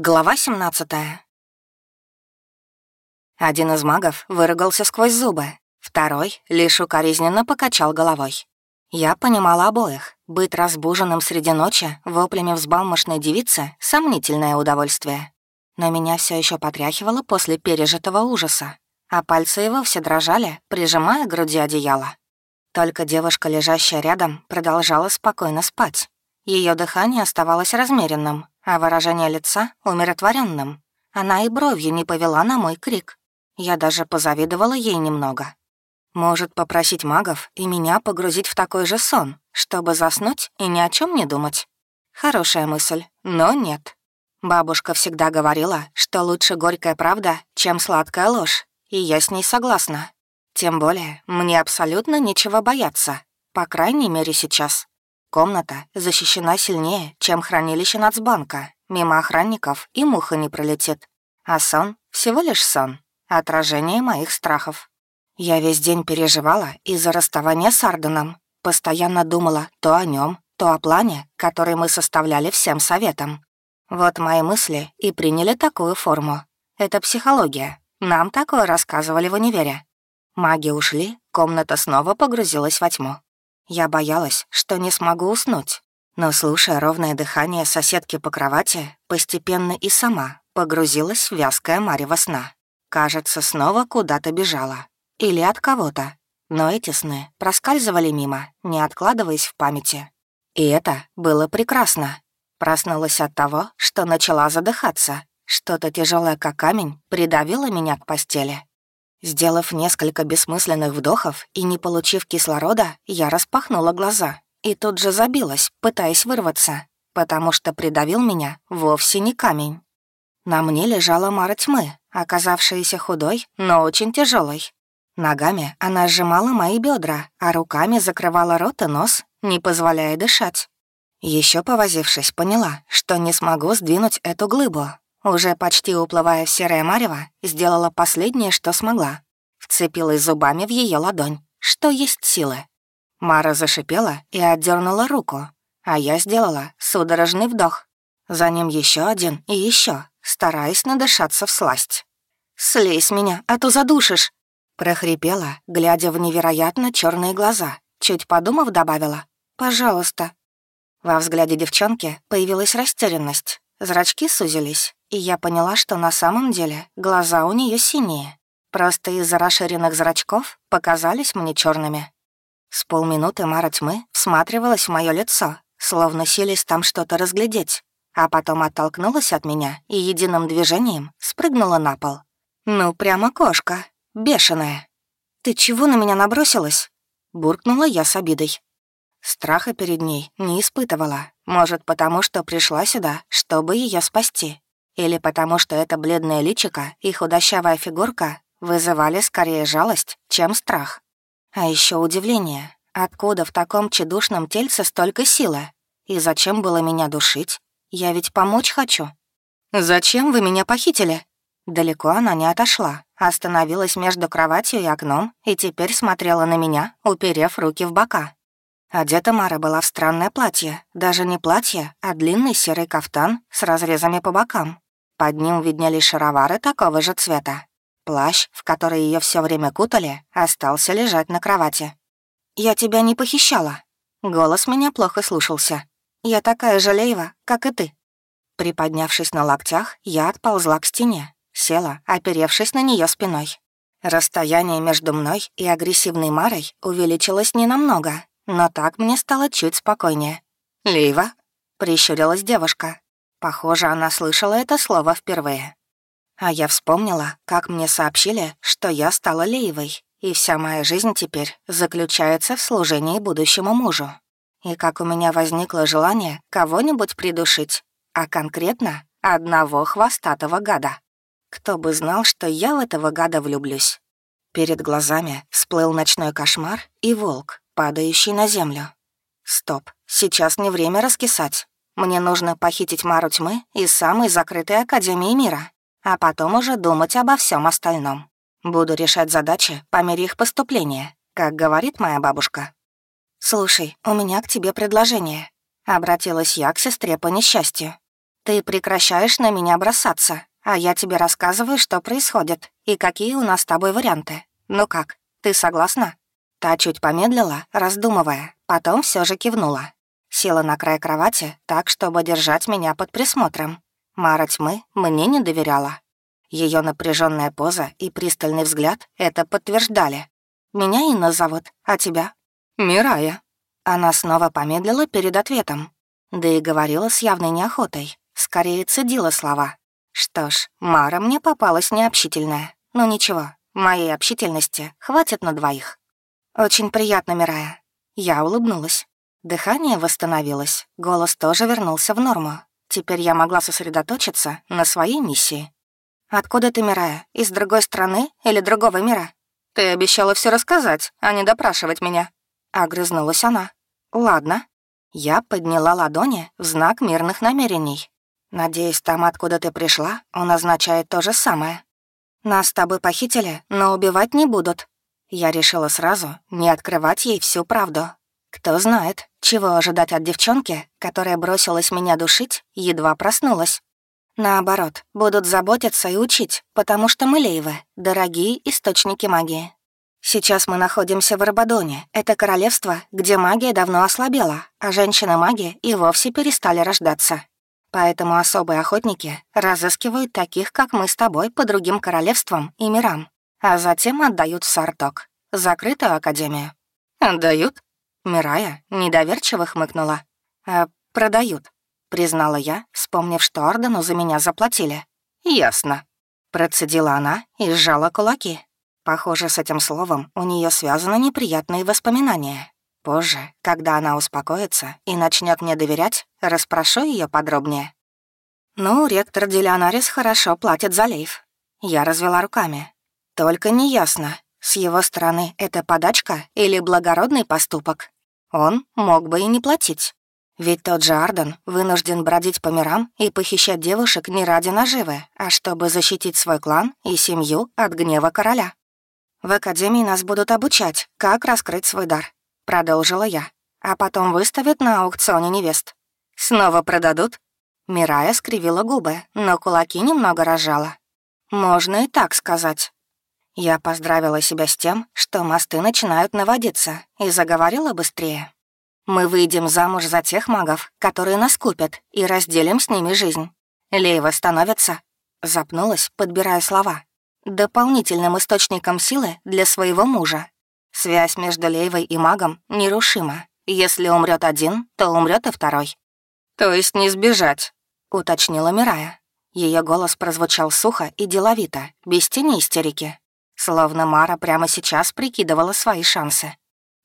Глава 17 Один из магов выругался сквозь зубы, второй лишь укоризненно покачал головой. Я понимала обоих. Быть разбуженным среди ночи воплями взбалмошной девицы — сомнительное удовольствие. Но меня все еще потряхивало после пережитого ужаса, а пальцы и вовсе дрожали, прижимая к груди одеяло. Только девушка, лежащая рядом, продолжала спокойно спать. Ее дыхание оставалось размеренным, а выражение лица — умиротворенным. Она и бровью не повела на мой крик. Я даже позавидовала ей немного. Может попросить магов и меня погрузить в такой же сон, чтобы заснуть и ни о чем не думать. Хорошая мысль, но нет. Бабушка всегда говорила, что лучше горькая правда, чем сладкая ложь, и я с ней согласна. Тем более, мне абсолютно нечего бояться, по крайней мере сейчас. Комната защищена сильнее, чем хранилище Нацбанка. Мимо охранников и муха не пролетит. А сон — всего лишь сон, отражение моих страхов. Я весь день переживала из-за расставания с Арденом. Постоянно думала то о нем, то о плане, который мы составляли всем советом. Вот мои мысли и приняли такую форму. Это психология. Нам такое рассказывали в универе. Маги ушли, комната снова погрузилась во тьму. Я боялась, что не смогу уснуть, но, слушая ровное дыхание соседки по кровати, постепенно и сама погрузилась в вязкое марево сна. Кажется, снова куда-то бежала. Или от кого-то. Но эти сны проскальзывали мимо, не откладываясь в памяти. И это было прекрасно. Проснулась от того, что начала задыхаться. Что-то тяжелое, как камень, придавило меня к постели. Сделав несколько бессмысленных вдохов и не получив кислорода, я распахнула глаза и тут же забилась, пытаясь вырваться, потому что придавил меня вовсе не камень. На мне лежала Мара тьмы, оказавшаяся худой, но очень тяжелой. Ногами она сжимала мои бедра, а руками закрывала рот и нос, не позволяя дышать. Еще повозившись, поняла, что не смогу сдвинуть эту глыбу, уже почти уплывая в серое марево, сделала последнее, что смогла. Вцепилась зубами в ее ладонь, что есть силы. Мара зашипела и отдернула руку, а я сделала судорожный вдох. За ним еще один и еще, стараясь надышаться в сласть. «Слезь меня, а то задушишь!» прохрипела, глядя в невероятно черные глаза. Чуть подумав, добавила «Пожалуйста». Во взгляде девчонки появилась растерянность. Зрачки сузились, и я поняла, что на самом деле глаза у нее синие. Просто из-за расширенных зрачков показались мне черными. С полминуты Мара тьмы всматривалась в мое лицо, словно сились там что-то разглядеть, а потом оттолкнулась от меня и единым движением спрыгнула на пол. «Ну, прямо кошка, бешеная». «Ты чего на меня набросилась?» — буркнула я с обидой. Страха перед ней не испытывала, может, потому что пришла сюда, чтобы ее спасти. Или потому что это бледное личико и худощавая фигурка вызывали скорее жалость, чем страх. А еще удивление. Откуда в таком чедушном тельце столько силы? И зачем было меня душить? Я ведь помочь хочу. «Зачем вы меня похитили?» Далеко она не отошла, остановилась между кроватью и окном и теперь смотрела на меня, уперев руки в бока. Одета Мара была в странное платье, даже не платье, а длинный серый кафтан с разрезами по бокам, под ним виднелись шаровары такого же цвета. Плащ, в который ее все время кутали, остался лежать на кровати. «Я тебя не похищала». Голос меня плохо слушался. «Я такая же Лейва, как и ты». Приподнявшись на локтях, я отползла к стене, села, оперевшись на нее спиной. Расстояние между мной и агрессивной Марой увеличилось ненамного, но так мне стало чуть спокойнее. «Лейва?» — прищурилась девушка. Похоже, она слышала это слово впервые. А я вспомнила, как мне сообщили, что я стала Леевой, и вся моя жизнь теперь заключается в служении будущему мужу. И как у меня возникло желание кого-нибудь придушить, а конкретно одного хвостатого гада. Кто бы знал, что я в этого гада влюблюсь. Перед глазами всплыл ночной кошмар и волк, падающий на землю. Стоп, сейчас не время раскисать. Мне нужно похитить Мару Тьмы из самой закрытой Академии мира, а потом уже думать обо всем остальном. Буду решать задачи по мере их поступления, как говорит моя бабушка. «Слушай, у меня к тебе предложение», — обратилась я к сестре по несчастью. Ты прекращаешь на меня бросаться, а я тебе рассказываю, что происходит и какие у нас с тобой варианты. Ну как, ты согласна?» Та чуть помедлила, раздумывая, потом все же кивнула. Села на край кровати так, чтобы держать меня под присмотром. Мара тьмы мне не доверяла. Ее напряженная поза и пристальный взгляд это подтверждали. «Меня Инна зовут, а тебя?» «Мирая». Она снова помедлила перед ответом. Да и говорила с явной неохотой. Скорее цедила слова. Что ж, Мара мне попалась необщительная. Но ничего, моей общительности хватит на двоих. «Очень приятно, Мирая». Я улыбнулась. Дыхание восстановилось, голос тоже вернулся в норму. Теперь я могла сосредоточиться на своей миссии. «Откуда ты, Мирая? Из другой страны или другого мира?» «Ты обещала все рассказать, а не допрашивать меня». Огрызнулась она. «Ладно». Я подняла ладони в знак мирных намерений. «Надеюсь, там, откуда ты пришла, он означает то же самое. Нас с тобой похитили, но убивать не будут». Я решила сразу не открывать ей всю правду. Кто знает, чего ожидать от девчонки, которая бросилась меня душить, едва проснулась. Наоборот, будут заботиться и учить, потому что мы Лейвы — дорогие источники магии. Сейчас мы находимся в Арбадоне. Это королевство, где магия давно ослабела, а женщины-маги и вовсе перестали рождаться. Поэтому особые охотники разыскивают таких, как мы с тобой, по другим королевствам и мирам, а затем отдают в Сарток, закрытую академию. «Отдают?» Мирая недоверчиво хмыкнула. «А продают», — признала я, вспомнив, что Ордену за меня заплатили. «Ясно», — процедила она и сжала кулаки. Похоже, с этим словом у нее связаны неприятные воспоминания. Позже, когда она успокоится и начнет мне доверять, расспрошу ее подробнее. «Ну, ректор Делионарис хорошо платит за лейф». Я развела руками. «Только неясно, с его стороны это подачка или благородный поступок. Он мог бы и не платить. Ведь тот же Арден вынужден бродить по мирам и похищать девушек не ради наживы, а чтобы защитить свой клан и семью от гнева короля. «В академии нас будут обучать, как раскрыть свой дар», — продолжила я. «А потом выставят на аукционе невест». «Снова продадут?» Мирая скривила губы, но кулаки немного разжала. «Можно и так сказать». Я поздравила себя с тем, что мосты начинают наводиться, и заговорила быстрее. «Мы выйдем замуж за тех магов, которые нас купят, и разделим с ними жизнь. Лейва становится...» Запнулась, подбирая слова. «Дополнительным источником силы для своего мужа. Связь между Лейвой и магом нерушима. Если умрет один, то умрет и второй». «То есть не сбежать?» — уточнила Мирая. Ее голос прозвучал сухо и деловито, без тени истерики. Словно Мара прямо сейчас прикидывала свои шансы.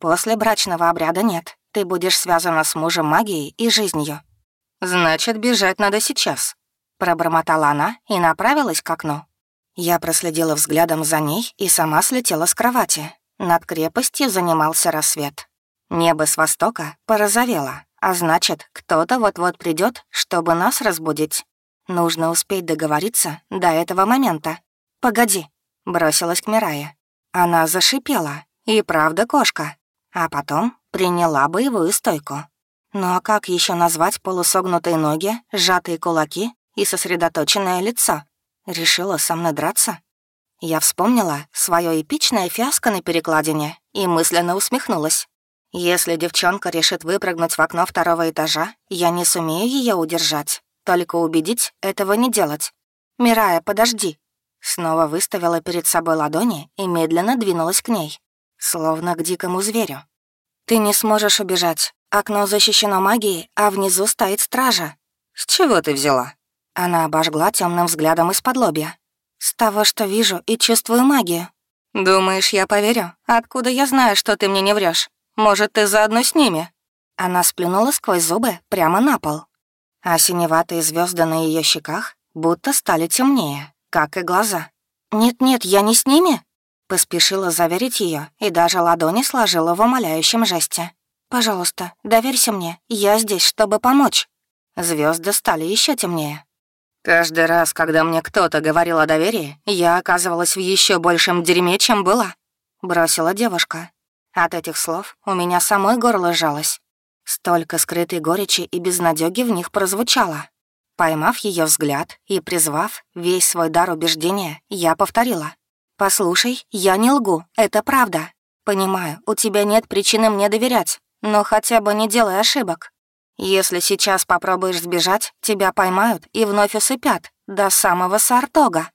После брачного обряда нет. Ты будешь связана с мужем магией и жизнью. «Значит, бежать надо сейчас», — пробормотала она и направилась к окну. Я проследила взглядом за ней и сама слетела с кровати. Над крепостью занимался рассвет. Небо с востока порозовело, а значит, кто-то вот-вот придет, чтобы нас разбудить. Нужно успеть договориться до этого момента. Погоди. Бросилась к Мирае. Она зашипела. И правда кошка. А потом приняла боевую стойку. Ну а как еще назвать полусогнутые ноги, сжатые кулаки и сосредоточенное лицо? Решила со мной драться? Я вспомнила свое эпичное фиаско на перекладине и мысленно усмехнулась. Если девчонка решит выпрыгнуть в окно второго этажа, я не сумею ее удержать. Только убедить этого не делать. «Мирая, подожди!» Снова выставила перед собой ладони и медленно двинулась к ней, словно к дикому зверю. «Ты не сможешь убежать. Окно защищено магией, а внизу стоит стража». «С чего ты взяла?» Она обожгла темным взглядом из-под лобья. «С того, что вижу и чувствую магию». «Думаешь, я поверю? Откуда я знаю, что ты мне не врешь? Может, ты заодно с ними?» Она сплюнула сквозь зубы прямо на пол. А синеватые звезды на ее щеках будто стали темнее как и глаза. «Нет-нет, я не с ними?» Поспешила заверить ее и даже ладони сложила в умоляющем жесте. «Пожалуйста, доверься мне, я здесь, чтобы помочь». Звезды стали еще темнее. Каждый раз, когда мне кто-то говорил о доверии, я оказывалась в еще большем дерьме, чем была. Бросила девушка. От этих слов у меня самой горло сжалось. Столько скрытой горечи и безнадёги в них прозвучало. Поймав ее взгляд и призвав весь свой дар убеждения, я повторила. «Послушай, я не лгу, это правда. Понимаю, у тебя нет причины мне доверять, но хотя бы не делай ошибок. Если сейчас попробуешь сбежать, тебя поймают и вновь усыпят до самого Сартога».